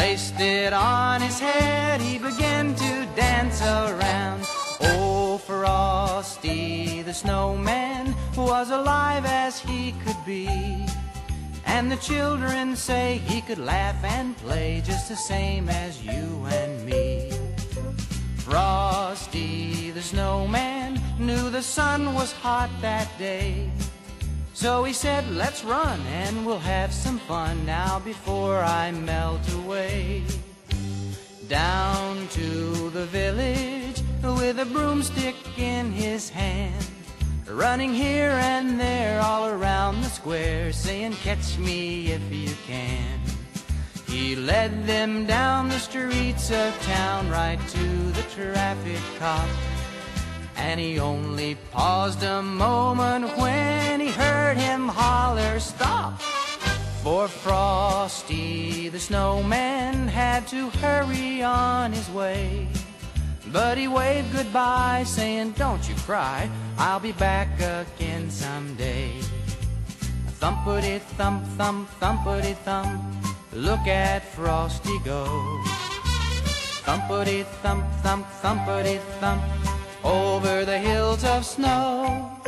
Placed it on his head, he began to dance around. Oh, Frosty the snowman was alive as he could be. And the children say he could laugh and play just the same as you and me. Frosty the snowman knew the sun was hot that day. So he said, let's run and we'll have some fun now before I melt away. With a broomstick in his hand. Running here and there all around the square, saying, catch me if you can. He led them down the streets of town right to the traffic cop. And he only paused a moment when he heard him holler, Stop! For Frosty the snowman had to hurry on his way. But he waved goodbye, saying, Don't you cry, I'll be back again someday. Thumpity thump thump thumpity thump, look at Frosty go. Thumpity thump thump thumpity thump over the hills of snow.